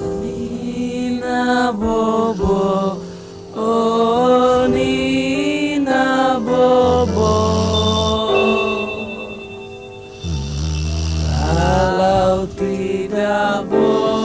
Nina Bobo, oh Nina Bobo, tidak Bobo. Oh.